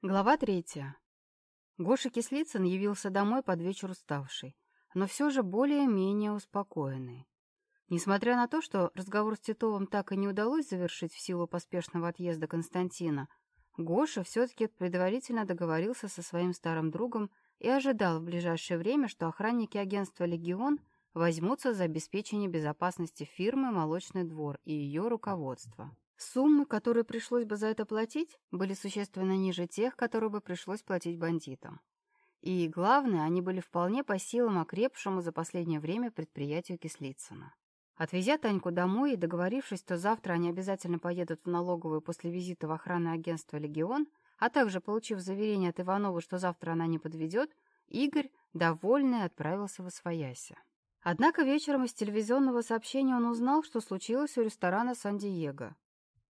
Глава третья. Гоша Кислицын явился домой под вечер уставший, но все же более-менее успокоенный. Несмотря на то, что разговор с Титовым так и не удалось завершить в силу поспешного отъезда Константина, Гоша все-таки предварительно договорился со своим старым другом и ожидал в ближайшее время, что охранники агентства «Легион» возьмутся за обеспечение безопасности фирмы «Молочный двор» и ее руководства. Суммы, которые пришлось бы за это платить, были существенно ниже тех, которые бы пришлось платить бандитам. И, главное, они были вполне по силам окрепшему за последнее время предприятию Кислицына. Отвезя Таньку домой и договорившись, что завтра они обязательно поедут в налоговую после визита в охранное агентство «Легион», а также получив заверение от Иванова, что завтра она не подведет, Игорь, довольный, отправился в Освояси. Однако вечером из телевизионного сообщения он узнал, что случилось у ресторана «Сан-Диего».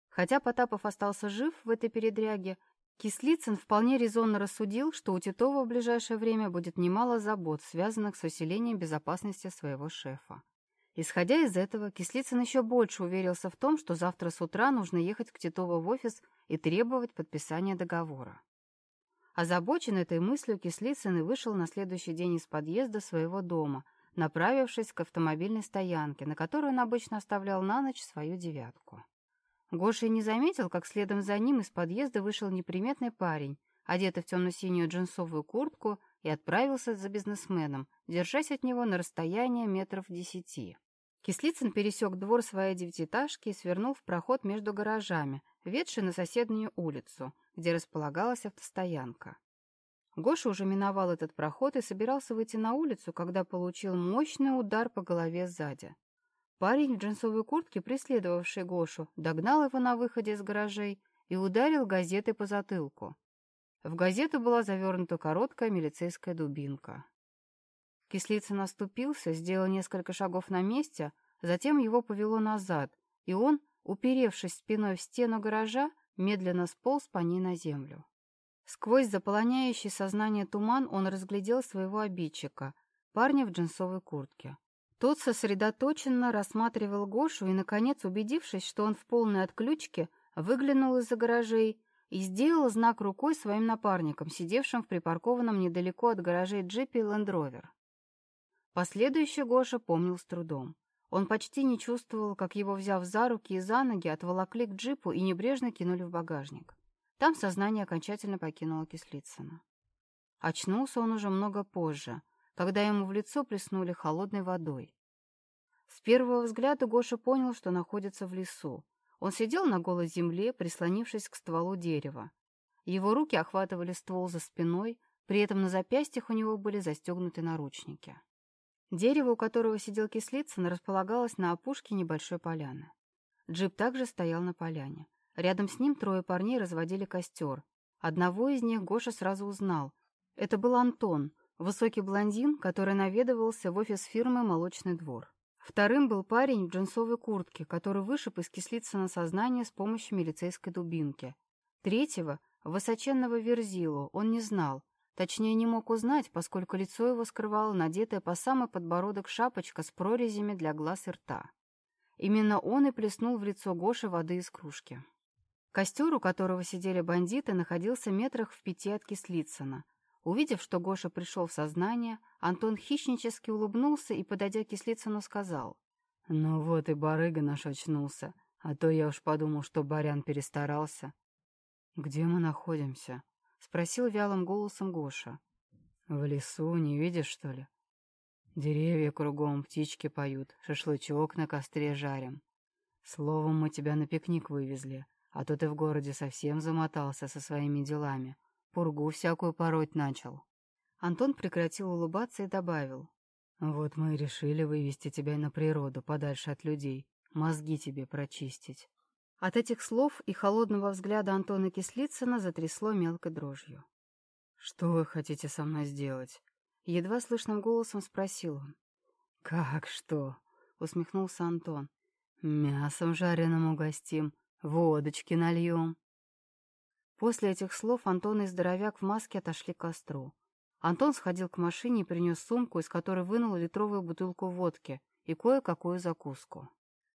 Хотя Потапов остался жив в этой передряге, Кислицын вполне резонно рассудил, что у Титова в ближайшее время будет немало забот, связанных с усилением безопасности своего шефа. Исходя из этого, Кислицын еще больше уверился в том, что завтра с утра нужно ехать к Титову в офис и требовать подписания договора. Озабочен этой мыслью, Кислицын и вышел на следующий день из подъезда своего дома, направившись к автомобильной стоянке, на которой он обычно оставлял на ночь свою девятку. Гоша не заметил, как следом за ним из подъезда вышел неприметный парень, одетый в темно-синюю джинсовую куртку, и отправился за бизнесменом, держась от него на расстоянии метров десяти. Кислицын пересек двор своей девятиэтажки и свернул в проход между гаражами, ведший на соседнюю улицу, где располагалась автостоянка. Гоша уже миновал этот проход и собирался выйти на улицу, когда получил мощный удар по голове сзади. Парень в джинсовой куртке, преследовавший Гошу, догнал его на выходе из гаражей и ударил газетой по затылку. В газету была завернута короткая милицейская дубинка. Кислица наступился, сделал несколько шагов на месте, затем его повело назад, и он, уперевшись спиной в стену гаража, медленно сполз по ней на землю. Сквозь заполоняющий сознание туман он разглядел своего обидчика, парня в джинсовой куртке. Тот сосредоточенно рассматривал Гошу и, наконец, убедившись, что он в полной отключке, выглянул из-за гаражей и сделал знак рукой своим напарникам, сидевшим в припаркованном недалеко от гаражей джипе Лендровер. Последующий Гоша помнил с трудом. Он почти не чувствовал, как его, взяв за руки и за ноги, отволокли к джипу и небрежно кинули в багажник. Там сознание окончательно покинуло Кислицына. Очнулся он уже много позже, когда ему в лицо плеснули холодной водой. С первого взгляда Гоша понял, что находится в лесу. Он сидел на голой земле, прислонившись к стволу дерева. Его руки охватывали ствол за спиной, при этом на запястьях у него были застегнуты наручники. Дерево, у которого сидел Кислицын, располагалось на опушке небольшой поляны. Джип также стоял на поляне. Рядом с ним трое парней разводили костер. Одного из них Гоша сразу узнал. Это был Антон, Высокий блондин, который наведывался в офис фирмы «Молочный двор». Вторым был парень в джинсовой куртке, который вышиб из кислицы на сознание с помощью милицейской дубинки. Третьего, высоченного верзилу, он не знал. Точнее, не мог узнать, поскольку лицо его скрывало надетая по самый подбородок шапочка с прорезями для глаз и рта. Именно он и плеснул в лицо Гоши воды из кружки. Костер, у которого сидели бандиты, находился метрах в пяти от Кислицына. Увидев, что Гоша пришел в сознание, Антон хищнически улыбнулся и, подойдя к Кислицыну, сказал. «Ну вот и барыга наш очнулся, а то я уж подумал, что барян перестарался». «Где мы находимся?» — спросил вялым голосом Гоша. «В лесу, не видишь, что ли?» «Деревья кругом, птички поют, шашлычок на костре жарим. Словом, мы тебя на пикник вывезли, а то ты в городе совсем замотался со своими делами» пургу всякую пороть начал. Антон прекратил улыбаться и добавил. «Вот мы и решили вывести тебя на природу, подальше от людей, мозги тебе прочистить». От этих слов и холодного взгляда Антона Кислицына затрясло мелкой дрожью. «Что вы хотите со мной сделать?» Едва слышным голосом спросил он. «Как что?» — усмехнулся Антон. «Мясом жареным угостим, водочки нальем». После этих слов Антон и здоровяк в маске отошли к костру. Антон сходил к машине и принес сумку, из которой вынул литровую бутылку водки и кое-какую закуску.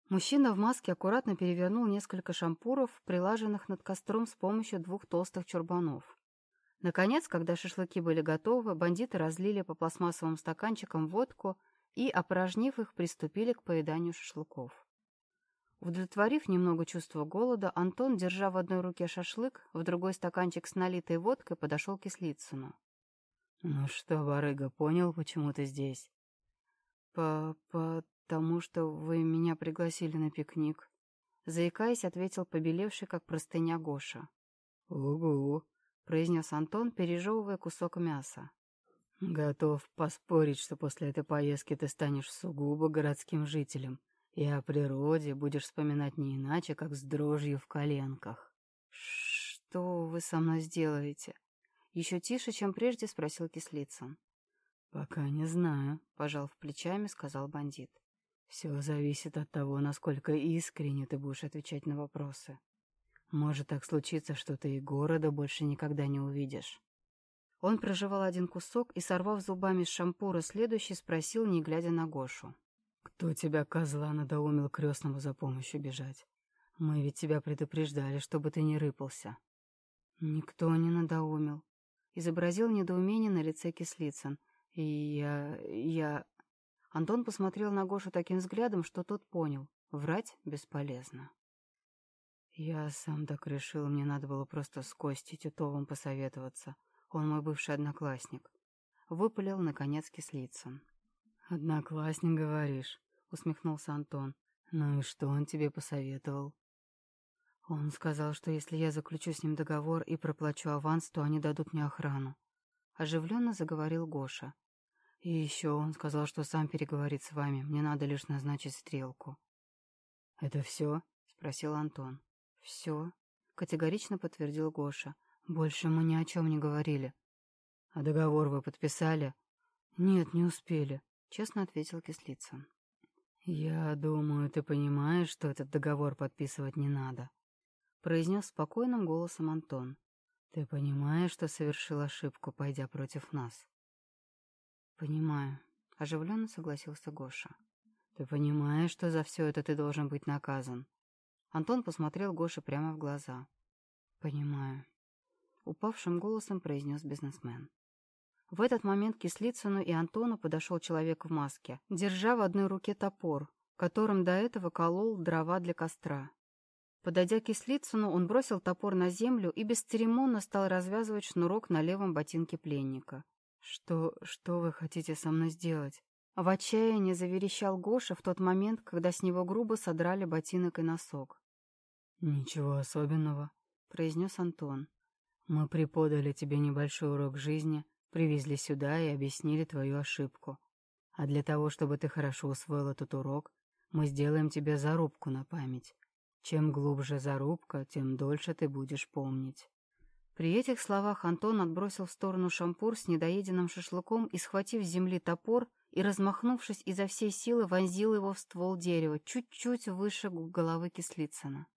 Мужчина в маске аккуратно перевернул несколько шампуров, прилаженных над костром с помощью двух толстых чурбанов. Наконец, когда шашлыки были готовы, бандиты разлили по пластмассовым стаканчикам водку и, опорожнив их, приступили к поеданию шашлыков. Удовлетворив немного чувства голода, Антон, держа в одной руке шашлык, в другой стаканчик с налитой водкой, подошел к Кислицыну. «Ну что, барыга, понял, почему ты здесь?» «По... потому что вы меня пригласили на пикник», — заикаясь, ответил побелевший, как простыня Гоша. «Угу», — произнес Антон, пережевывая кусок мяса. «Готов поспорить, что после этой поездки ты станешь сугубо городским жителем, и о природе будешь вспоминать не иначе, как с дрожью в коленках». «Что вы со мной сделаете?» Еще тише, чем прежде, спросил Кислицын. «Пока не знаю», — пожал в плечами, сказал бандит. «Все зависит от того, насколько искренне ты будешь отвечать на вопросы. Может так случиться, что ты и города больше никогда не увидишь». Он прожевал один кусок и, сорвав зубами с шампура следующий, спросил, не глядя на Гошу. «Кто тебя, козла, надоумил крестному за помощью бежать? Мы ведь тебя предупреждали, чтобы ты не рыпался». «Никто не надоумил», — изобразил недоумение на лице Кислицын. «И я... я...» Антон посмотрел на Гошу таким взглядом, что тот понял. Врать бесполезно. Я сам так решил, мне надо было просто с Костей Титовым посоветоваться. Он мой бывший одноклассник. Выпалил, наконец, Кислицын. «Одноклассник, говоришь?» — усмехнулся Антон. «Ну и что он тебе посоветовал?» Он сказал, что если я заключу с ним договор и проплачу аванс, то они дадут мне охрану. Оживленно заговорил Гоша. И еще он сказал, что сам переговорит с вами. Мне надо лишь назначить стрелку. «Это все?» — спросил Антон. «Все», — категорично подтвердил Гоша. «Больше мы ни о чем не говорили». «А договор вы подписали?» «Нет, не успели», — честно ответил Кислицын. «Я думаю, ты понимаешь, что этот договор подписывать не надо», — произнес спокойным голосом Антон. «Ты понимаешь, что совершил ошибку, пойдя против нас?» «Понимаю», — оживленно согласился Гоша. «Ты понимаешь, что за все это ты должен быть наказан?» Антон посмотрел Гоше прямо в глаза. «Понимаю», — упавшим голосом произнес бизнесмен. В этот момент к Кислицыну и Антону подошел человек в маске, держа в одной руке топор, которым до этого колол дрова для костра. Подойдя к Кислицыну, он бросил топор на землю и бесцеремонно стал развязывать шнурок на левом ботинке пленника. «Что... что вы хотите со мной сделать?» В отчаянии заверещал Гоша в тот момент, когда с него грубо содрали ботинок и носок. «Ничего особенного», — произнес Антон. «Мы преподали тебе небольшой урок жизни, привезли сюда и объяснили твою ошибку. А для того, чтобы ты хорошо усвоил этот урок, мы сделаем тебе зарубку на память. Чем глубже зарубка, тем дольше ты будешь помнить». При этих словах Антон отбросил в сторону шампур с недоеденным шашлыком и, схватив с земли топор и, размахнувшись изо всей силы, вонзил его в ствол дерева, чуть-чуть выше головы Кислицына.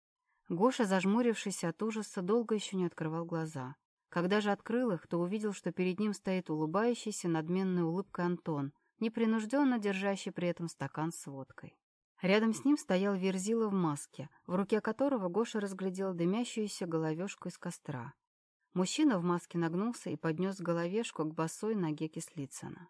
Гоша, зажмурившись от ужаса, долго еще не открывал глаза. Когда же открыл их, то увидел, что перед ним стоит улыбающийся надменной улыбкой Антон, непринужденно держащий при этом стакан с водкой. Рядом с ним стоял Верзила в маске, в руке которого Гоша разглядел дымящуюся головешку из костра. Мужчина в маске нагнулся и поднес головешку к босой ноге Кислицына.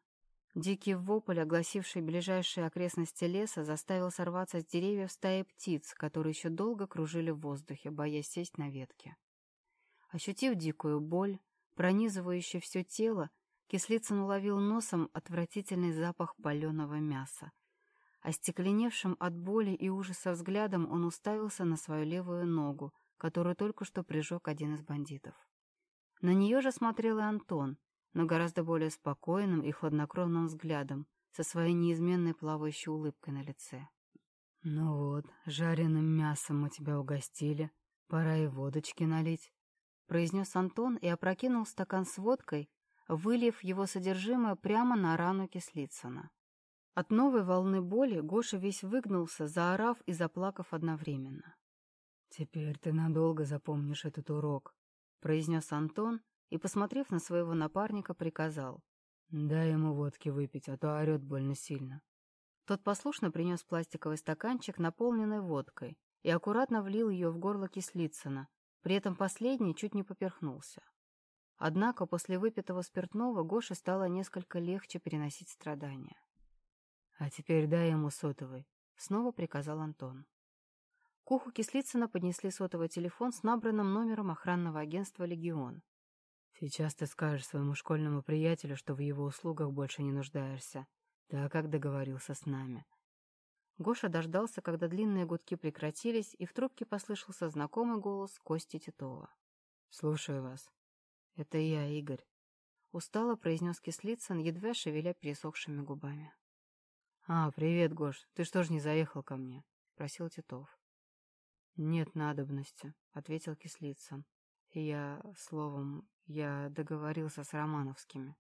Дикий вопль, огласивший ближайшие окрестности леса, заставил сорваться с деревьев стаи птиц, которые еще долго кружили в воздухе, боясь сесть на ветке. Ощутив дикую боль, пронизывающую все тело, Кислицын уловил носом отвратительный запах паленого мяса. Остекленевшим от боли и ужаса взглядом он уставился на свою левую ногу, которую только что прижег один из бандитов. На нее же смотрел и Антон, но гораздо более спокойным и хладнокровным взглядом, со своей неизменной плавающей улыбкой на лице. «Ну вот, жареным мясом мы тебя угостили, пора и водочки налить», — произнес Антон и опрокинул стакан с водкой, вылив его содержимое прямо на рану Кислицына. От новой волны боли Гоша весь выгнулся, заорав и заплакав одновременно. «Теперь ты надолго запомнишь этот урок», — произнес Антон и, посмотрев на своего напарника, приказал. «Дай ему водки выпить, а то орет больно сильно». Тот послушно принес пластиковый стаканчик, наполненный водкой, и аккуратно влил ее в горло Кислицына, при этом последний чуть не поперхнулся. Однако после выпитого спиртного Гоше стало несколько легче переносить страдания. «А теперь дай ему сотовый», — снова приказал Антон. К уху Кислицына поднесли сотовый телефон с набранным номером охранного агентства «Легион». «Сейчас ты скажешь своему школьному приятелю, что в его услугах больше не нуждаешься, так как договорился с нами». Гоша дождался, когда длинные гудки прекратились, и в трубке послышался знакомый голос Кости Титова. «Слушаю вас». «Это я, Игорь», — устало произнес Кислицын, едва шевеля пересохшими губами. «А, привет, Гош, ты что ж не заехал ко мне?» — спросил Титов. «Нет надобности», — ответил Кислицын. «Я, словом, я договорился с Романовскими».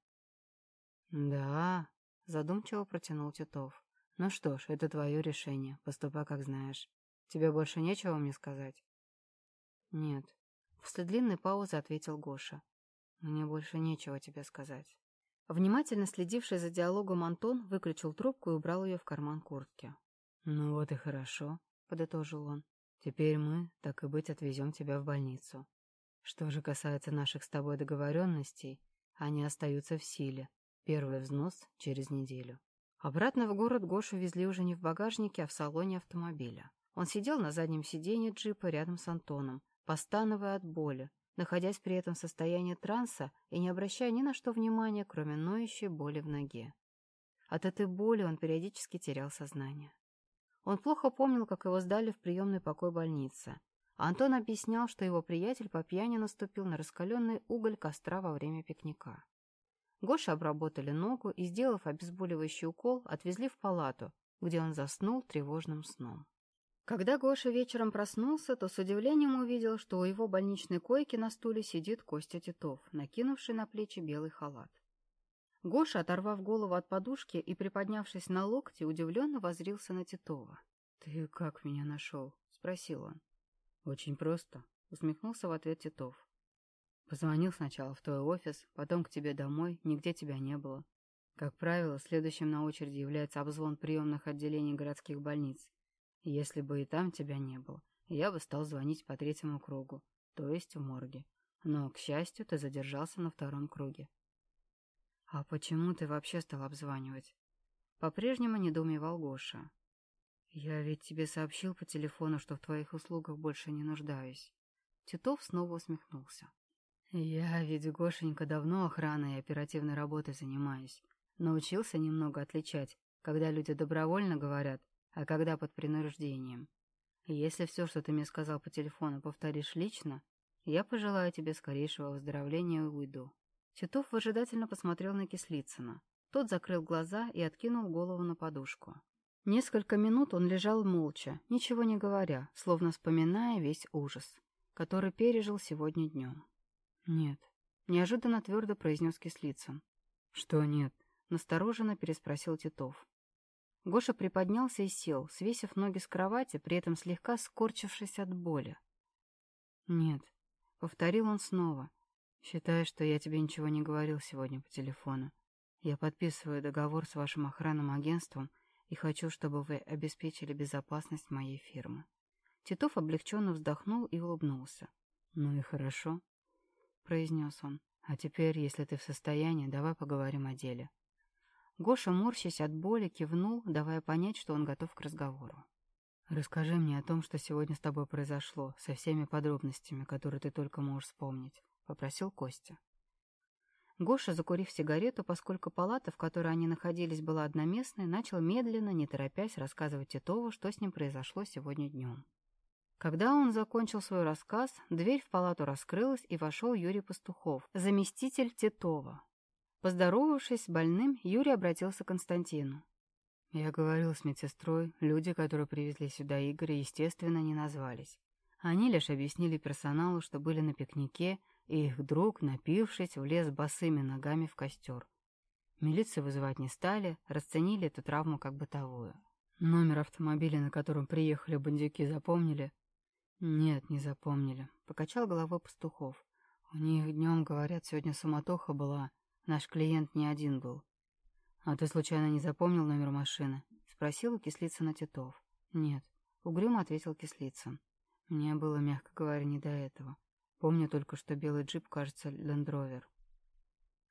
«Да», — задумчиво протянул Титов. «Ну что ж, это твое решение, поступай как знаешь. Тебе больше нечего мне сказать?» «Нет», — после длинной паузы ответил Гоша. Мне больше нечего тебе сказать. Внимательно следивший за диалогом Антон выключил трубку и убрал ее в карман куртки. «Ну вот и хорошо», — подытожил он. «Теперь мы, так и быть, отвезем тебя в больницу. Что же касается наших с тобой договоренностей, они остаются в силе. Первый взнос через неделю». Обратно в город Гошу везли уже не в багажнике, а в салоне автомобиля. Он сидел на заднем сиденье джипа рядом с Антоном, постановая от боли, находясь при этом в состоянии транса и не обращая ни на что внимания, кроме ноющей боли в ноге. От этой боли он периодически терял сознание. Он плохо помнил, как его сдали в приемный покой больницы. А Антон объяснял, что его приятель по пьяни наступил на раскаленный уголь костра во время пикника. Гоша обработали ногу и, сделав обезболивающий укол, отвезли в палату, где он заснул тревожным сном. Когда Гоша вечером проснулся, то с удивлением увидел, что у его больничной койки на стуле сидит Костя Титов, накинувший на плечи белый халат. Гоша, оторвав голову от подушки и приподнявшись на локте, удивленно возрился на Титова. «Ты как меня нашел?» — спросил он. «Очень просто», — усмехнулся в ответ Титов. «Позвонил сначала в твой офис, потом к тебе домой, нигде тебя не было. Как правило, следующим на очереди является обзвон приемных отделений городских больниц, если бы и там тебя не было, я бы стал звонить по третьему кругу, то есть в морге. Но, к счастью, ты задержался на втором круге. А почему ты вообще стал обзванивать? По-прежнему недоумевал Гоша. Я ведь тебе сообщил по телефону, что в твоих услугах больше не нуждаюсь. Титов снова усмехнулся. Я ведь, Гошенька, давно охраной и оперативной работой занимаюсь. Научился немного отличать, когда люди добровольно говорят, а когда под принуждением. Если все, что ты мне сказал по телефону, повторишь лично, я пожелаю тебе скорейшего выздоровления и уйду». Титов выжидательно посмотрел на Кислицына. Тот закрыл глаза и откинул голову на подушку. Несколько минут он лежал молча, ничего не говоря, словно вспоминая весь ужас, который пережил сегодня днем. «Нет», — неожиданно твердо произнес Кислицын. «Что нет?» — настороженно переспросил Титов. Гоша приподнялся и сел, свесив ноги с кровати, при этом слегка скорчившись от боли. «Нет», — повторил он снова. «Считай, что я тебе ничего не говорил сегодня по телефону. Я подписываю договор с вашим охранным агентством и хочу, чтобы вы обеспечили безопасность моей фирмы». Титов облегченно вздохнул и улыбнулся. «Ну и хорошо», — произнес он. «А теперь, если ты в состоянии, давай поговорим о деле». Гоша, морщась от боли, кивнул, давая понять, что он готов к разговору. «Расскажи мне о том, что сегодня с тобой произошло, со всеми подробностями, которые ты только можешь вспомнить», — попросил Костя. Гоша, закурив сигарету, поскольку палата, в которой они находились, была одноместной, начал медленно, не торопясь, рассказывать Титову, что с ним произошло сегодня днем. Когда он закончил свой рассказ, дверь в палату раскрылась, и вошел Юрий Пастухов, заместитель Титова. Поздоровавшись с больным, Юрий обратился к Константину. «Я говорил с медсестрой, люди, которые привезли сюда Игоря, естественно, не назвались. Они лишь объяснили персоналу, что были на пикнике, и их друг, напившись, влез босыми ногами в костер. Милицию вызывать не стали, расценили эту травму как бытовую. Номер автомобиля, на котором приехали бандюки, запомнили? Нет, не запомнили. Покачал головой пастухов. У них днем, говорят, сегодня суматоха была, Наш клиент не один был. А ты случайно не запомнил номер машины? Спросил у Кислицына Титов. Нет. Угрюмо ответил Кислицын. Мне было, мягко говоря, не до этого. Помню только, что белый джип, кажется, лендровер.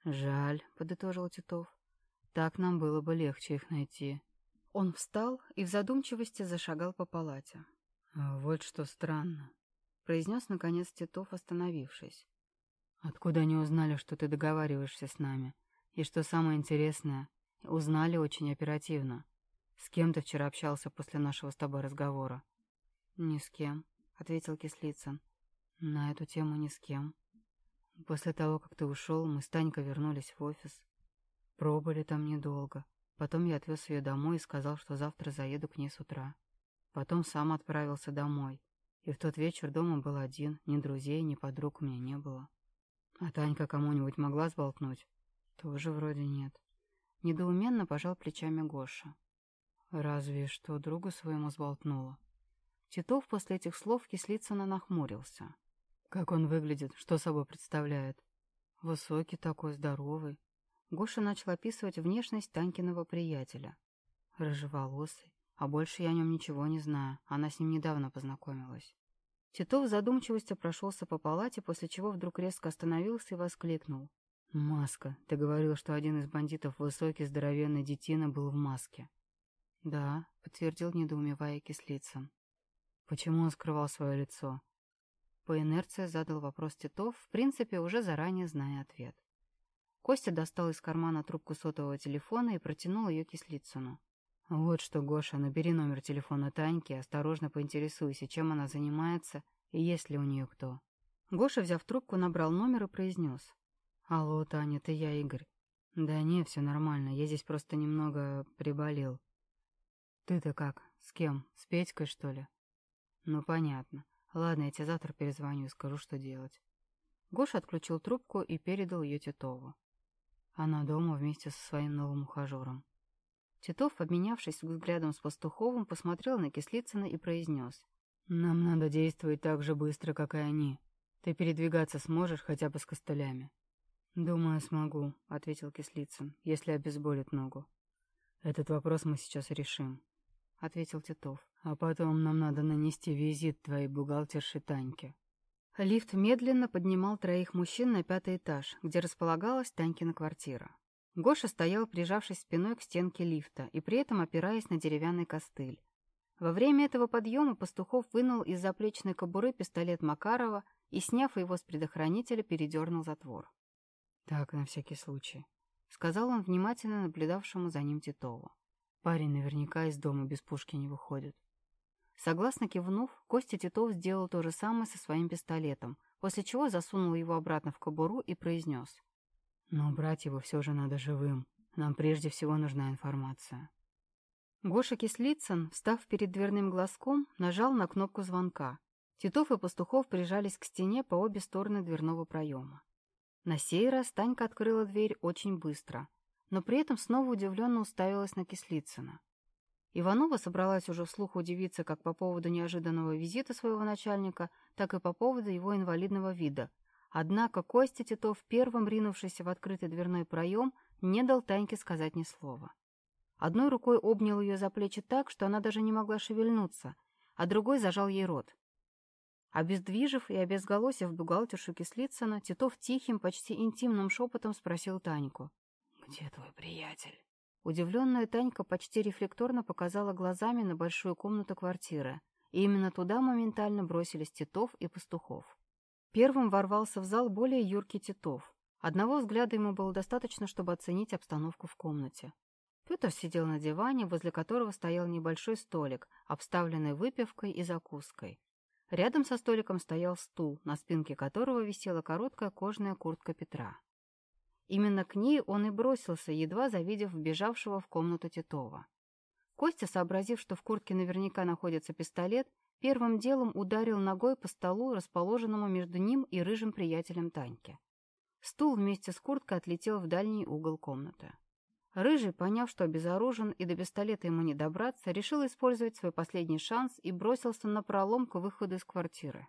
«Жаль», — подытожил Титов. «Так нам было бы легче их найти». Он встал и в задумчивости зашагал по палате. «А «Вот что странно», — произнес наконец Титов, остановившись. «Откуда они узнали, что ты договариваешься с нами? И что самое интересное, узнали очень оперативно. С кем ты вчера общался после нашего с тобой разговора?» «Ни с кем», — ответил Кислицын. «На эту тему ни с кем. После того, как ты ушел, мы с Танькой вернулись в офис. Пробыли там недолго. Потом я отвез ее домой и сказал, что завтра заеду к ней с утра. Потом сам отправился домой. И в тот вечер дома был один, ни друзей, ни подруг у меня не было. А Танька кому-нибудь могла сболтнуть? Тоже вроде нет. Недоуменно пожал плечами Гоша. Разве что другу своему сболтнула. Титов после этих слов Кислицына нахмурился. Как он выглядит, что собой представляет? Высокий такой, здоровый, Гоша начал описывать внешность Танькиного приятеля. Рыжеволосый, а больше я о нем ничего не знаю, она с ним недавно познакомилась. Титов в задумчивости прошелся по палате, после чего вдруг резко остановился и воскликнул. «Маска, ты говорил, что один из бандитов, высокий, здоровенный детина, был в маске». «Да», — подтвердил недоумевая Кислицын. «Почему он скрывал свое лицо?» По инерции задал вопрос Титов, в принципе, уже заранее зная ответ. Костя достал из кармана трубку сотового телефона и протянул ее Кислицыну. «Вот что, Гоша, набери номер телефона Таньки, осторожно поинтересуйся, чем она занимается и есть ли у нее кто». Гоша, взяв трубку, набрал номер и произнес. «Алло, Таня, это я, Игорь». «Да не, все нормально, я здесь просто немного приболел». «Ты-то как? С кем? С Петькой, что ли?» «Ну, понятно. Ладно, я тебе завтра перезвоню и скажу, что делать». Гоша отключил трубку и передал ее Титову. Она дома вместе со своим новым ухажером. Титов, обменявшись взглядом с Пастуховым, посмотрел на Кислицына и произнес. «Нам надо действовать так же быстро, как и они. Ты передвигаться сможешь хотя бы с костылями?» «Думаю, смогу», — ответил Кислицын, — «если обезболит ногу». «Этот вопрос мы сейчас решим», — ответил Титов. «А потом нам надо нанести визит твоей бухгалтерши Таньке». Лифт медленно поднимал троих мужчин на пятый этаж, где располагалась Танькина квартира. Гоша стоял, прижавшись спиной к стенке лифта и при этом опираясь на деревянный костыль. Во время этого подъема Пастухов вынул из заплечной кобуры пистолет Макарова и, сняв его с предохранителя, передернул затвор. «Так, на всякий случай», — сказал он внимательно наблюдавшему за ним Титову. «Парень наверняка из дома без пушки не выходит». Согласно кивнув, Костя Титов сделал то же самое со своим пистолетом, после чего засунул его обратно в кобуру и произнес. «Но брать его все же надо живым. Нам прежде всего нужна информация». Гоша Кислицын, встав перед дверным глазком, нажал на кнопку звонка. Титов и Пастухов прижались к стене по обе стороны дверного проема. На сей раз Танька открыла дверь очень быстро, но при этом снова удивленно уставилась на Кислицына. Иванова собралась уже вслух удивиться как по поводу неожиданного визита своего начальника, так и по поводу его инвалидного вида. Однако Костя Титов, первым ринувшийся в открытый дверной проем, не дал Таньке сказать ни слова. Одной рукой обнял ее за плечи так, что она даже не могла шевельнуться, а другой зажал ей рот. Обездвижив и обезголосив бухгалтершу Кислицына, Титов тихим, почти интимным шепотом спросил Таньку. «Где твой приятель?» Удивленная Танька почти рефлекторно показала глазами на большую комнату квартиры, и именно туда моментально бросились Титов и Пастухов. Первым ворвался в зал более юркий Титов. Одного взгляда ему было достаточно, чтобы оценить обстановку в комнате. Петр сидел на диване, возле которого стоял небольшой столик, обставленный выпивкой и закуской. Рядом со столиком стоял стул, на спинке которого висела короткая кожаная куртка Петра. Именно к ней он и бросился, едва завидев вбежавшего в комнату Титова. Костя, сообразив, что в куртке наверняка находится пистолет, первым делом ударил ногой по столу, расположенному между ним и рыжим приятелем Таньки. Стул вместе с курткой отлетел в дальний угол комнаты. Рыжий, поняв, что обезоружен и до пистолета ему не добраться, решил использовать свой последний шанс и бросился на пролом к выходу из квартиры.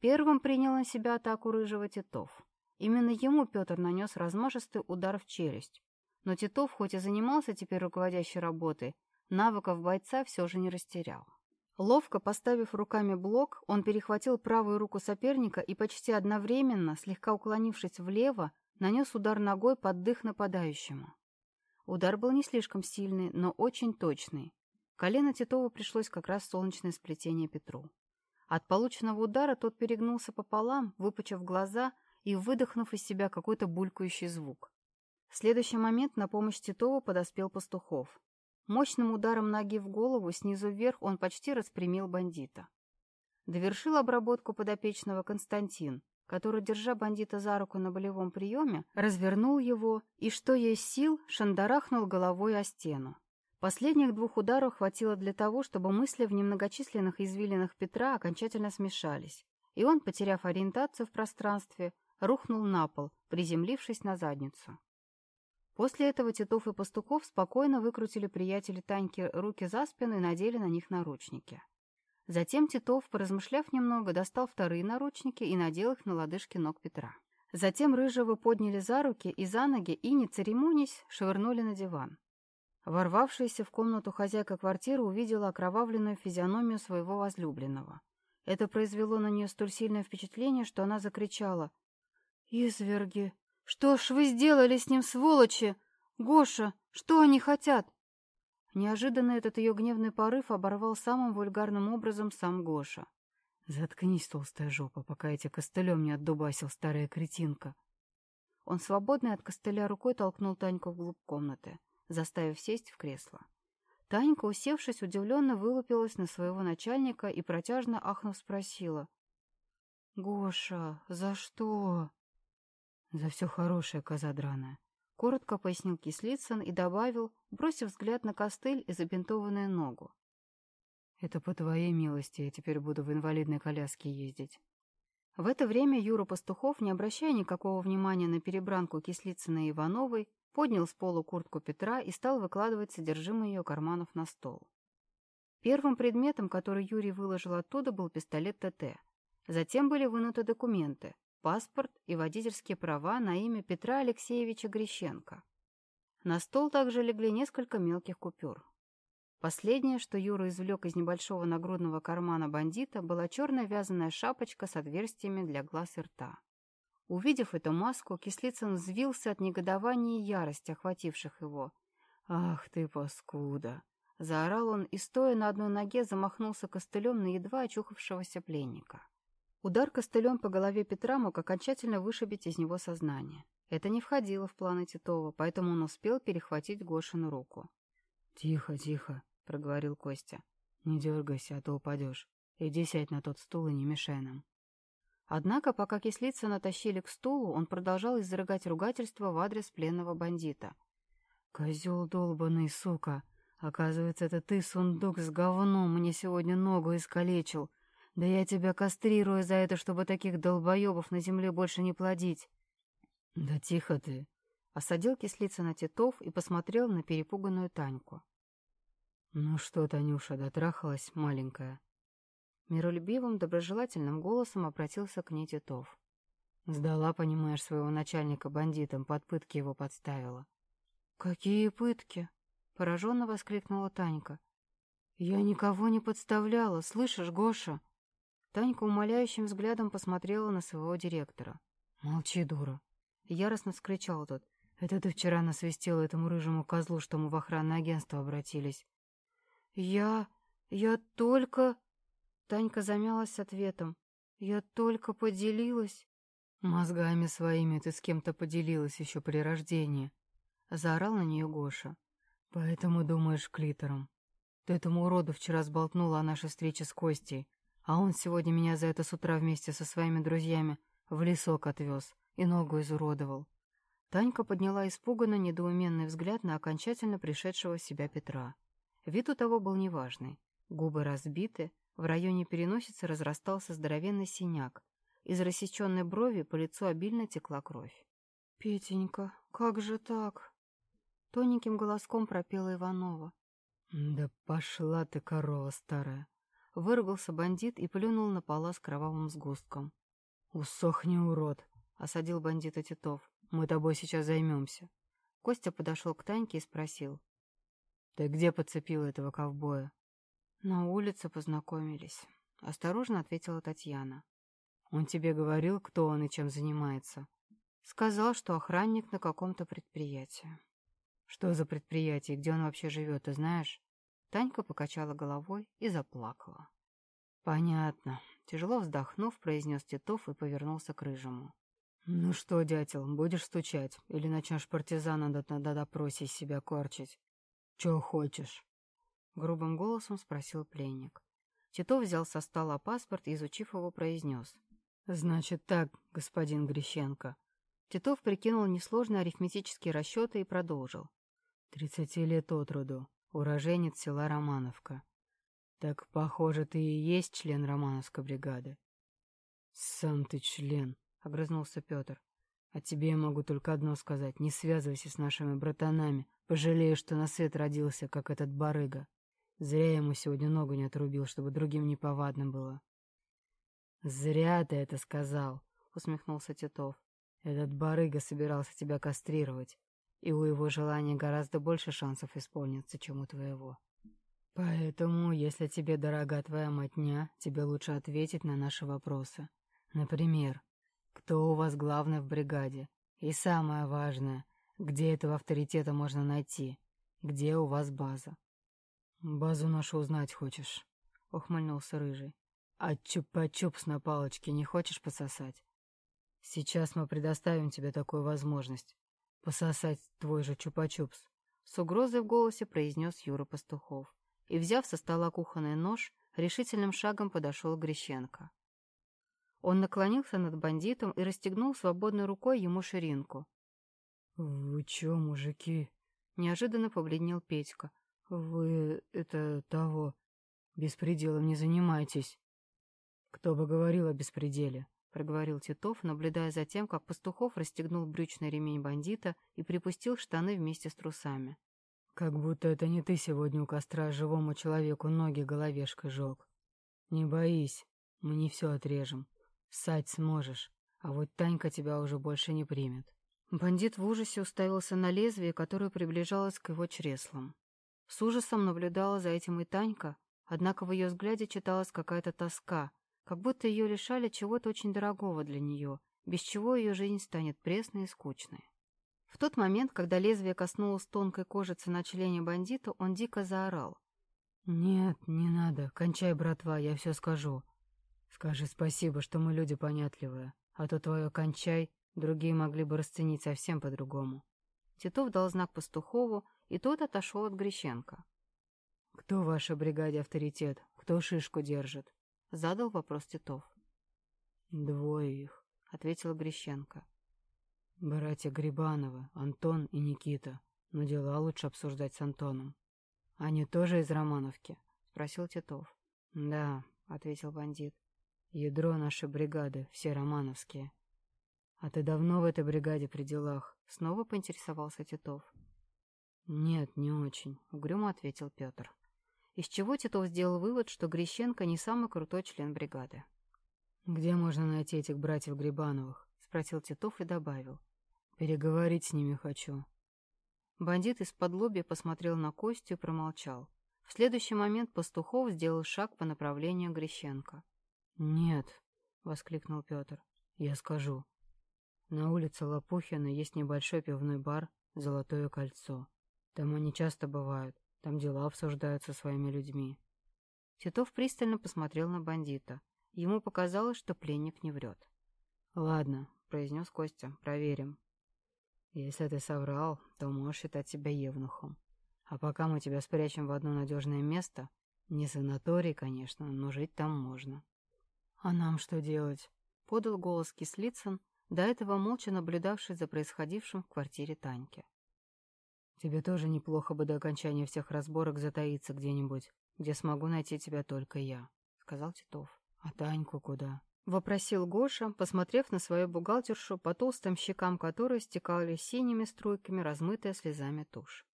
Первым принял на себя атаку рыжего Титов. Именно ему Петр нанес размашистый удар в челюсть. Но Титов, хоть и занимался теперь руководящей работой, навыков бойца все же не растерял. Ловко поставив руками блок, он перехватил правую руку соперника и почти одновременно, слегка уклонившись влево, нанес удар ногой под дых нападающему. Удар был не слишком сильный, но очень точный. Колено Титова пришлось как раз солнечное сплетение Петру. От полученного удара тот перегнулся пополам, выпучив глаза и выдохнув из себя какой-то булькающий звук. В следующий момент на помощь Титову подоспел Пастухов. Мощным ударом ноги в голову снизу вверх он почти распрямил бандита. Довершил обработку подопечного Константин, который, держа бандита за руку на болевом приеме, развернул его и, что есть сил, шандарахнул головой о стену. Последних двух ударов хватило для того, чтобы мысли в немногочисленных извилинах Петра окончательно смешались, и он, потеряв ориентацию в пространстве, рухнул на пол, приземлившись на задницу. После этого Титов и Пастухов спокойно выкрутили приятели Таньки руки за спину и надели на них наручники. Затем Титов, поразмышляв немного, достал вторые наручники и надел их на лодыжки ног Петра. Затем Рыжего подняли за руки и за ноги и, не церемонясь, швырнули на диван. Ворвавшаяся в комнату хозяйка квартиры увидела окровавленную физиономию своего возлюбленного. Это произвело на нее столь сильное впечатление, что она закричала. «Изверги! «Что ж вы сделали с ним, сволочи? Гоша, что они хотят?» Неожиданно этот ее гневный порыв оборвал самым вульгарным образом сам Гоша. «Заткнись, толстая жопа, пока я тебя костылем не отдубасил, старая кретинка!» Он свободный от костыля рукой толкнул Таньку вглубь комнаты, заставив сесть в кресло. Танька, усевшись, удивленно вылупилась на своего начальника и протяжно ахнув спросила. «Гоша, за что?» «За все хорошее, коза драная», — коротко пояснил Кислицын и добавил, бросив взгляд на костыль и забинтованную ногу. «Это по твоей милости я теперь буду в инвалидной коляске ездить». В это время Юра Пастухов, не обращая никакого внимания на перебранку Кислицына и Ивановой, поднял с пола куртку Петра и стал выкладывать содержимое ее карманов на стол. Первым предметом, который Юрий выложил оттуда, был пистолет ТТ. Затем были вынуты документы, паспорт и водительские права на имя Петра Алексеевича Грищенко. На стол также легли несколько мелких купюр. Последнее, что Юра извлек из небольшого нагрудного кармана бандита, была черная вязаная шапочка с отверстиями для глаз и рта. Увидев эту маску, Кислицын взвился от негодования и ярости, охвативших его. «Ах ты, паскуда!» Заорал он и, стоя на одной ноге, замахнулся костылем на едва очухавшегося пленника. Удар костылем по голове Петра мог окончательно вышибить из него сознание. Это не входило в планы Титова, поэтому он успел перехватить Гошину руку. «Тихо, тихо», — проговорил Костя. «Не дергайся, а то упадешь. Иди сядь на тот стул и не мешай нам». Однако, пока кислица натащили к стулу, он продолжал изрыгать ругательство в адрес пленного бандита. «Козел долбанный, сука! Оказывается, это ты, сундук с говном, мне сегодня ногу искалечил. Да я тебя кастрирую за это, чтобы таких долбоебов на земле больше не плодить. Да тихо ты. Осадил кислица на Титов и посмотрел на перепуганную Таньку. Ну что, Танюша, дотрахалась, маленькая? Миролюбивым, доброжелательным голосом обратился к ней Титов. Сдала, понимаешь, своего начальника бандитам, под пытки его подставила. «Какие пытки?» — пораженно воскликнула Танька. «Я никого не подставляла, слышишь, Гоша?» Танька умоляющим взглядом посмотрела на своего директора. «Молчи, дура!» Яростно вскричал тот. «Это ты вчера насвистела этому рыжему козлу, что мы в охранное агентство обратились». «Я... я только...» Танька замялась ответом. «Я только поделилась...» «Мозгами своими ты с кем-то поделилась еще при рождении», — заорал на нее Гоша. «Поэтому думаешь клитором. Ты этому уроду вчера сболтнула о нашей встрече с Костей, а он сегодня меня за это с утра вместе со своими друзьями в лесок отвез и ногу изуродовал. Танька подняла испуганно недоуменный взгляд на окончательно пришедшего в себя Петра. Вид у того был неважный. Губы разбиты, в районе переносицы разрастался здоровенный синяк. Из рассеченной брови по лицу обильно текла кровь. «Петенька, как же так?» Тоненьким голоском пропела Иванова. «Да пошла ты, корова старая!» Выругался бандит и плюнул на пола с кровавым сгустком. «Усохни, урод!» — осадил бандита Титов. «Мы тобой сейчас займемся». Костя подошел к Таньке и спросил. «Ты где подцепил этого ковбоя?» На улице познакомились. Осторожно ответила Татьяна. Он тебе говорил, кто он и чем занимается? Сказал, что охранник на каком-то предприятии. Что за предприятие, где он вообще живет, ты знаешь? Танька покачала головой и заплакала. Понятно. Тяжело вздохнув, произнес Титов и повернулся к Рыжему. «Ну что, дятел, будешь стучать? Или начнешь партизана на, на допросе из себя корчить? Чего хочешь?» Грубым голосом спросил пленник. Титов взял со стола паспорт и, изучив его, произнес. «Значит так, господин Грищенко». Титов прикинул несложные арифметические расчеты и продолжил. «Тридцати лет от роду, уроженец села Романовка. Так, похоже, ты и есть член Романовской бригады». «Сам ты член», — огрызнулся Петр. «А тебе я могу только одно сказать. Не связывайся с нашими братанами. Пожалею, что на свет родился, как этот барыга. Зря ему сегодня ногу не отрубил, чтобы другим неповадно было». «Зря ты это сказал», — усмехнулся Титов. «Этот барыга собирался тебя кастрировать, и у его желания гораздо больше шансов исполниться, чем у твоего. Поэтому, если тебе дорога твоя мотня, тебе лучше ответить на наши вопросы. Например, кто у вас главный в бригаде? И самое важное, где этого авторитета можно найти? Где у вас база? Базу нашу узнать хочешь? Ухмыльнулся Рыжий. А чуп-чупс на палочке не хочешь пососать? Сейчас мы предоставим тебе такую возможность. Пососать твой же чупа-чупс. С угрозой в голосе произнес Юра Пастухов. И, взяв со стола кухонный нож, решительным шагом подошел к Грищенко. Он наклонился над бандитом и расстегнул свободной рукой ему ширинку. «Вы чё, мужики?» — неожиданно побледнел Петька. «Вы, это, того, беспределом не занимаетесь». «Кто бы говорил о беспределе?» — проговорил Титов, наблюдая за тем, как Пастухов расстегнул брючный ремень бандита и припустил штаны вместе с трусами. «Как будто это не ты сегодня у костра живому человеку ноги головешкой жёг. Не боись, мы не все отрежем. Ссать сможешь, а вот Танька тебя уже больше не примет. Бандит в ужасе уставился на лезвие, которое приближалось к его чреслам. С ужасом наблюдала за этим и Танька, однако в ее взгляде читалась какая-то тоска, как будто ее лишали чего-то очень дорогого для нее, без чего ее жизнь станет пресной и скучной. В тот момент, когда лезвие коснулось тонкой кожицы на члене бандита, он дико заорал. «Нет, не надо, кончай, братва, я все скажу. Скажи спасибо, что мы люди понятливые, а то твое кончай другие могли бы расценить совсем по-другому. Титов дал знак пастухову, и тот отошел от Грищенко. «Кто в вашей бригаде авторитет? Кто шишку держит?» — задал вопрос Титов. «Двое их», — ответил Грищенко. «Братья Грибановы, Антон и Никита, но дела лучше обсуждать с Антоном». «Они тоже из Романовки?» — спросил Титов. «Да», — ответил бандит. Ядро нашей бригады, все романовские. А ты давно в этой бригаде при делах? Снова поинтересовался Титов. Нет, не очень, угрюмо ответил Петр. Из чего Титов сделал вывод, что Грищенко не самый крутой член бригады. «Где можно найти этих братьев Грибановых?» — спросил Титов и добавил. «Переговорить с ними хочу». Бандит из-под лобья посмотрел на Костю и промолчал. В следующий момент Пастухов сделал шаг по направлению Грищенко. «Нет», — воскликнул Петр, — «я скажу. На улице Лопухина есть небольшой пивной бар «Золотое кольцо». Там они часто бывают, там дела обсуждают со своими людьми». Титов пристально посмотрел на бандита. Ему показалось, что пленник не врет. «Ладно», — произнес Костя, — «проверим. Если ты соврал, то можешь считать себя евнухом. А пока мы тебя спрячем в одно надежное место, не санаторий, конечно, но жить там можно». «А нам что делать?» — подал голос Кислицын, до этого молча наблюдавший за происходившим в квартире Таньки. «Тебе тоже неплохо бы до окончания всех разборок затаиться где-нибудь, где смогу найти тебя только я», — сказал Титов. «А Таньку куда?» — вопросил Гоша, посмотрев на свою бухгалтершу, по толстым щекам которой стекали синими струйками, размытая слезами тушь.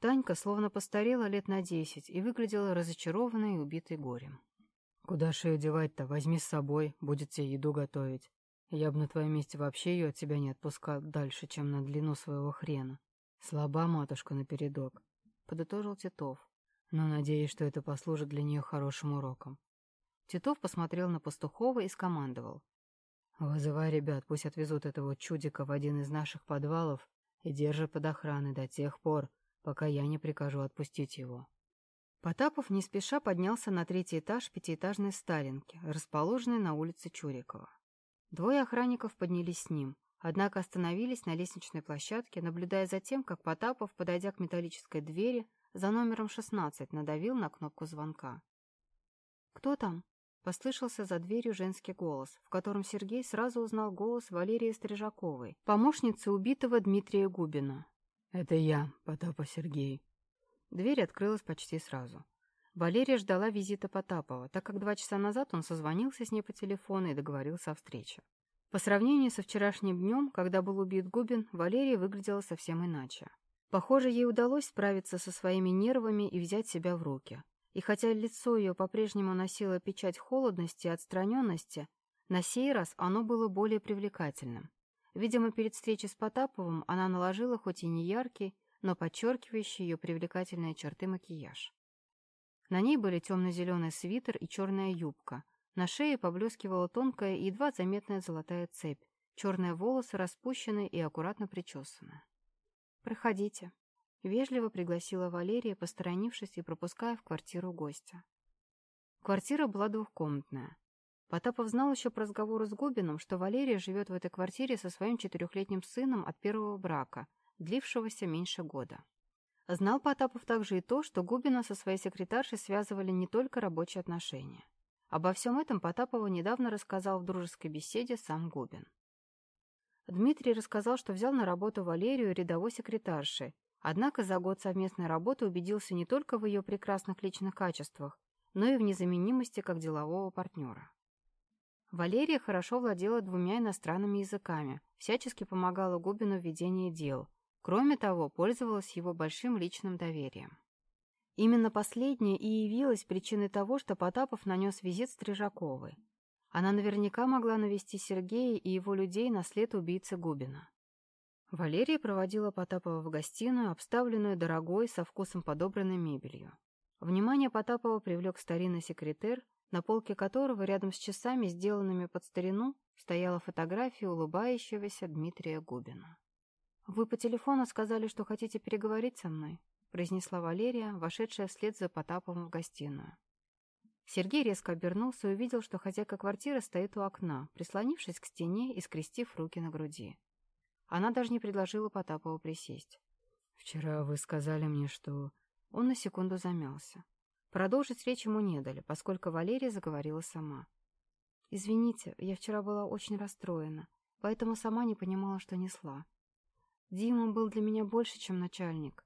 Танька словно постарела лет на десять и выглядела разочарованной и убитой горем. «Куда ж ее девать-то? Возьми с собой, будет тебе еду готовить. Я бы на твоем месте вообще ее от тебя не отпускал дальше, чем на длину своего хрена. Слаба матушка напередок», — подытожил Титов. Но надеюсь, что это послужит для нее хорошим уроком. Титов посмотрел на Пастухова и скомандовал. «Вызывай ребят, пусть отвезут этого чудика в один из наших подвалов и держат под охраной до тех пор, пока я не прикажу отпустить его». Потапов не спеша поднялся на третий этаж пятиэтажной Сталинки, расположенной на улице Чурикова. Двое охранников поднялись с ним, однако остановились на лестничной площадке, наблюдая за тем, как Потапов, подойдя к металлической двери, за номером 16 надавил на кнопку звонка. «Кто там?» — послышался за дверью женский голос, в котором Сергей сразу узнал голос Валерии Стрижаковой, помощницы убитого Дмитрия Губина. «Это я, Потапов Сергей», Дверь открылась почти сразу. Валерия ждала визита Потапова, так как два часа назад он созвонился с ней по телефону и договорился о встрече. По сравнению со вчерашним днем, когда был убит Губин, Валерия выглядела совсем иначе. Похоже, ей удалось справиться со своими нервами и взять себя в руки. И хотя лицо ее по-прежнему носило печать холодности и отстраненности, на сей раз оно было более привлекательным. Видимо, перед встречей с Потаповым она наложила хоть и не яркий, но подчеркивающий ее привлекательные черты макияж. На ней были темно-зеленый свитер и черная юбка. На шее поблескивала тонкая едва заметная золотая цепь. Черные волосы распущены и аккуратно причесаны. «Проходите», — вежливо пригласила Валерия, посторонившись и пропуская в квартиру гостя. Квартира была двухкомнатная. Потапов знал еще по разговору с Губином, что Валерия живет в этой квартире со своим четырехлетним сыном от первого брака, длившегося меньше года. Знал Потапов также и то, что Губина со своей секретаршей связывали не только рабочие отношения. Обо всем этом Потапову недавно рассказал в дружеской беседе сам Губин. Дмитрий рассказал, что взял на работу Валерию рядовой секретаршей, однако за год совместной работы убедился не только в ее прекрасных личных качествах, но и в незаменимости как делового партнера. Валерия хорошо владела двумя иностранными языками, всячески помогала Губину в ведении дел, Кроме того, пользовалась его большим личным доверием. Именно последнее и явилось причиной того, что Потапов нанес визит Стрижаковой. Она наверняка могла навести Сергея и его людей на след убийцы Губина. Валерия проводила Потапова в гостиную, обставленную дорогой, со вкусом подобранной мебелью. Внимание Потапова привлек старинный секретер, на полке которого рядом с часами, сделанными под старину, стояла фотография улыбающегося Дмитрия Губина. «Вы по телефону сказали, что хотите переговорить со мной», произнесла Валерия, вошедшая вслед за Потаповым в гостиную. Сергей резко обернулся и увидел, что хозяйка квартиры стоит у окна, прислонившись к стене и скрестив руки на груди. Она даже не предложила Потапову присесть. «Вчера вы сказали мне, что...» Он на секунду замялся. Продолжить речь ему не дали, поскольку Валерия заговорила сама. «Извините, я вчера была очень расстроена, поэтому сама не понимала, что несла. Дима был для меня больше, чем начальник.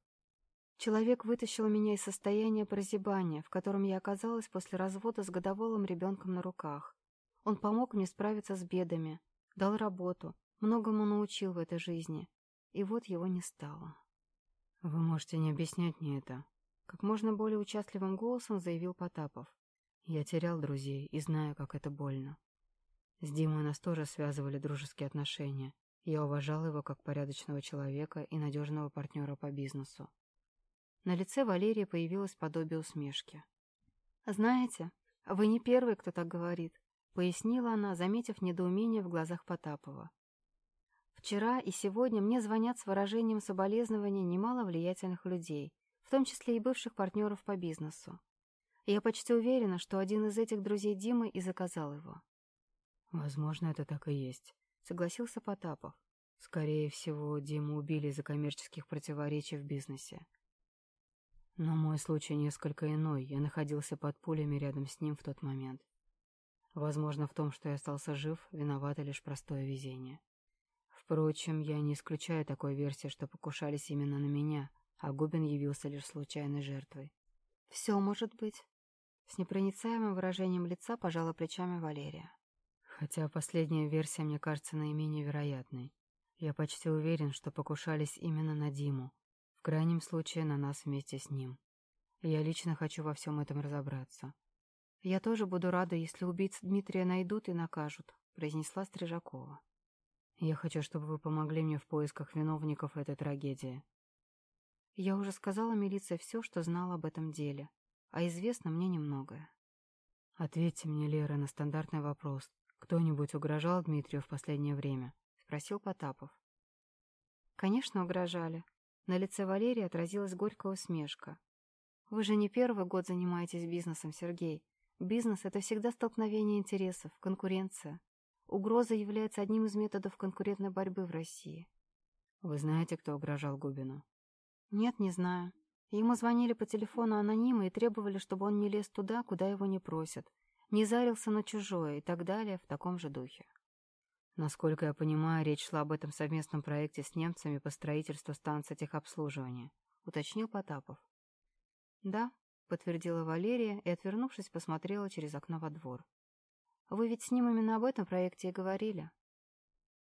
Человек вытащил меня из состояния прозябания, в котором я оказалась после развода с годовалым ребенком на руках. Он помог мне справиться с бедами, дал работу, многому научил в этой жизни. И вот его не стало. «Вы можете не объяснять мне это», — как можно более участливым голосом заявил Потапов. «Я терял друзей и знаю, как это больно. С Димой нас тоже связывали дружеские отношения, я уважал его как порядочного человека и надежного партнера по бизнесу. На лице Валерии появилось подобие усмешки. «Знаете, вы не первый, кто так говорит», — пояснила она, заметив недоумение в глазах Потапова. «Вчера и сегодня мне звонят с выражением соболезнования немало влиятельных людей, в том числе и бывших партнеров по бизнесу. я почти уверена, что один из этих друзей Димы и заказал его». «Возможно, это так и есть», — согласился Потапов. Скорее всего, Диму убили из-за коммерческих противоречий в бизнесе. Но мой случай несколько иной. Я находился под пулями рядом с ним в тот момент. Возможно, в том, что я остался жив, виновато лишь простое везение. Впрочем, я не исключаю такой версии, что покушались именно на меня, а Губин явился лишь случайной жертвой. «Все может быть». С непроницаемым выражением лица пожала плечами Валерия. Хотя последняя версия мне кажется наименее вероятной. Я почти уверен, что покушались именно на Диму. В крайнем случае, на нас вместе с ним. я лично хочу во всем этом разобраться. «Я тоже буду рада, если убийц Дмитрия найдут и накажут», — произнесла Стрижакова. «Я хочу, чтобы вы помогли мне в поисках виновников этой трагедии». Я уже сказала милиции все, что знала об этом деле, а известно мне немногое. Ответьте мне, Лера, на стандартный вопрос. Кто-нибудь угрожал Дмитрию в последнее время? Спросил Потапов. Конечно, угрожали. На лице Валерии отразилась горькая усмешка. Вы же не первый год занимаетесь бизнесом, Сергей. Бизнес — это всегда столкновение интересов, конкуренция. Угроза является одним из методов конкурентной борьбы в России. Вы знаете, кто угрожал Губину? Нет, не знаю. Ему звонили по телефону анонимы и требовали, чтобы он не лез туда, куда его не просят, не зарился на чужое и так далее в таком же духе. Насколько я понимаю, речь шла об этом совместном проекте с немцами по строительству станции техобслуживания, уточнил Потапов. Да, подтвердила Валерия и, отвернувшись, посмотрела через окно во двор. Вы ведь с ним именно об этом проекте и говорили.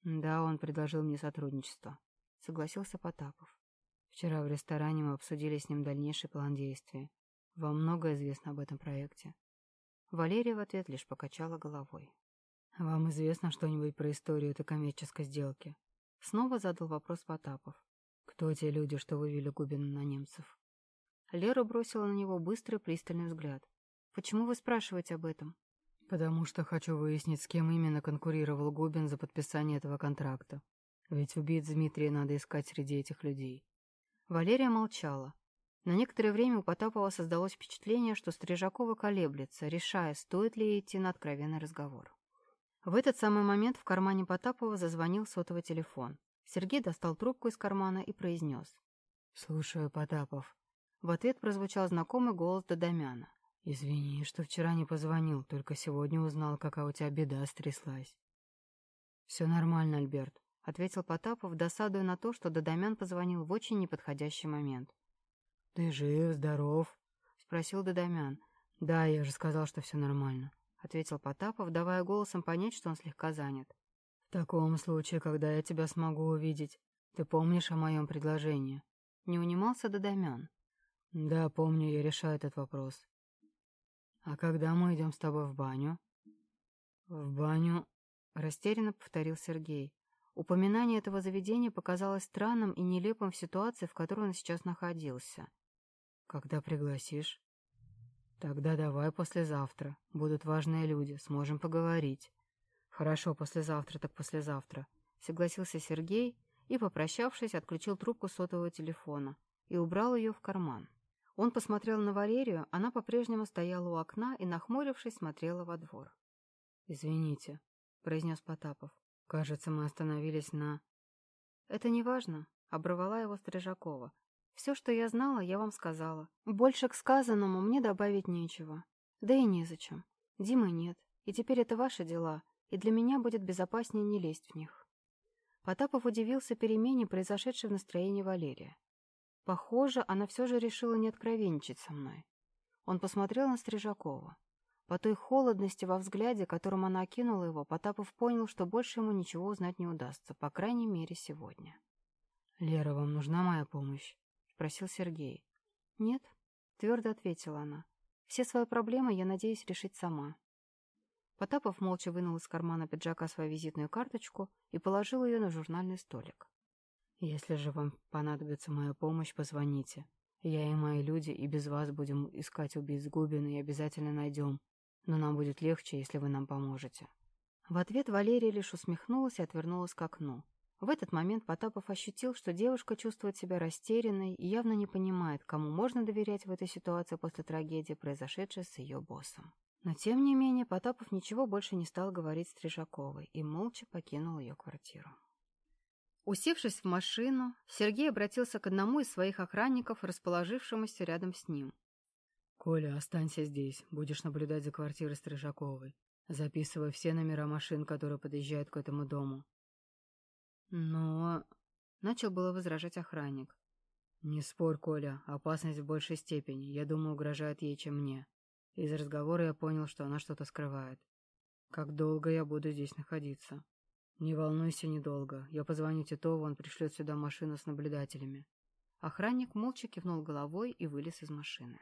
Да, он предложил мне сотрудничество, согласился Потапов. Вчера в ресторане мы обсудили с ним дальнейший план действий. Вам много известно об этом проекте?» Валерия в ответ лишь покачала головой. «Вам известно что-нибудь про историю этой коммерческой сделки?» Снова задал вопрос Потапов. «Кто те люди, что вывели Губина на немцев?» Лера бросила на него быстрый пристальный взгляд. «Почему вы спрашиваете об этом?» «Потому что хочу выяснить, с кем именно конкурировал Губин за подписание этого контракта. Ведь убийц Дмитрия надо искать среди этих людей. Валерия молчала. На некоторое время у Потапова создалось впечатление, что Стрижакова колеблется, решая, стоит ли идти на откровенный разговор. В этот самый момент в кармане Потапова зазвонил сотовый телефон. Сергей достал трубку из кармана и произнес. «Слушаю, Потапов». В ответ прозвучал знакомый голос Дадамяна. «Извини, что вчера не позвонил, только сегодня узнал, какая у тебя беда стряслась». «Все нормально, Альберт ответил Потапов, досадуя на то, что Дадамян позвонил в очень неподходящий момент. «Ты жив, здоров?» — спросил Дадамян. «Да, я же сказал, что все нормально», — ответил Потапов, давая голосом понять, что он слегка занят. «В таком случае, когда я тебя смогу увидеть, ты помнишь о моем предложении?» Не унимался Дадамян. «Да, помню, я решаю этот вопрос». «А когда мы идем с тобой в баню?» «В баню...» — растерянно повторил Сергей. Упоминание этого заведения показалось странным и нелепым в ситуации, в которой он сейчас находился. «Когда пригласишь?» «Тогда давай послезавтра. Будут важные люди, сможем поговорить». «Хорошо, послезавтра так послезавтра», — согласился Сергей и, попрощавшись, отключил трубку сотового телефона и убрал ее в карман. Он посмотрел на Валерию, она по-прежнему стояла у окна и, нахмурившись, смотрела во двор. «Извините», — произнес Потапов. Кажется, мы остановились на... Это не важно, оборвала его Стрижакова. Все, что я знала, я вам сказала. Больше к сказанному мне добавить нечего. Да и незачем. Димы нет, и теперь это ваши дела, и для меня будет безопаснее не лезть в них. Потапов удивился перемене, произошедшей в настроении Валерия. Похоже, она все же решила не откровенничать со мной. Он посмотрел на Стрижакова. По той холодности во взгляде, которым она окинула его, Потапов понял, что больше ему ничего узнать не удастся, по крайней мере, сегодня. «Лера, вам нужна моя помощь?» — спросил Сергей. «Нет», — твердо ответила она. «Все свои проблемы я надеюсь решить сама». Потапов молча вынул из кармана пиджака свою визитную карточку и положил ее на журнальный столик. «Если же вам понадобится моя помощь, позвоните. Я и мои люди и без вас будем искать убийц Губина и обязательно найдем но нам будет легче, если вы нам поможете». В ответ Валерия лишь усмехнулась и отвернулась к окну. В этот момент Потапов ощутил, что девушка чувствует себя растерянной и явно не понимает, кому можно доверять в этой ситуации после трагедии, произошедшей с ее боссом. Но тем не менее Потапов ничего больше не стал говорить Стрижаковой и молча покинул ее квартиру. Усевшись в машину, Сергей обратился к одному из своих охранников, расположившемуся рядом с ним. «Коля, останься здесь. Будешь наблюдать за квартирой Стрижаковой. Записывай все номера машин, которые подъезжают к этому дому». «Но...» — начал было возражать охранник. «Не спорь, Коля. Опасность в большей степени. Я думаю, угрожает ей, чем мне. Из разговора я понял, что она что-то скрывает. Как долго я буду здесь находиться?» «Не волнуйся недолго. Я позвоню Титову, он пришлет сюда машину с наблюдателями». Охранник молча кивнул головой и вылез из машины.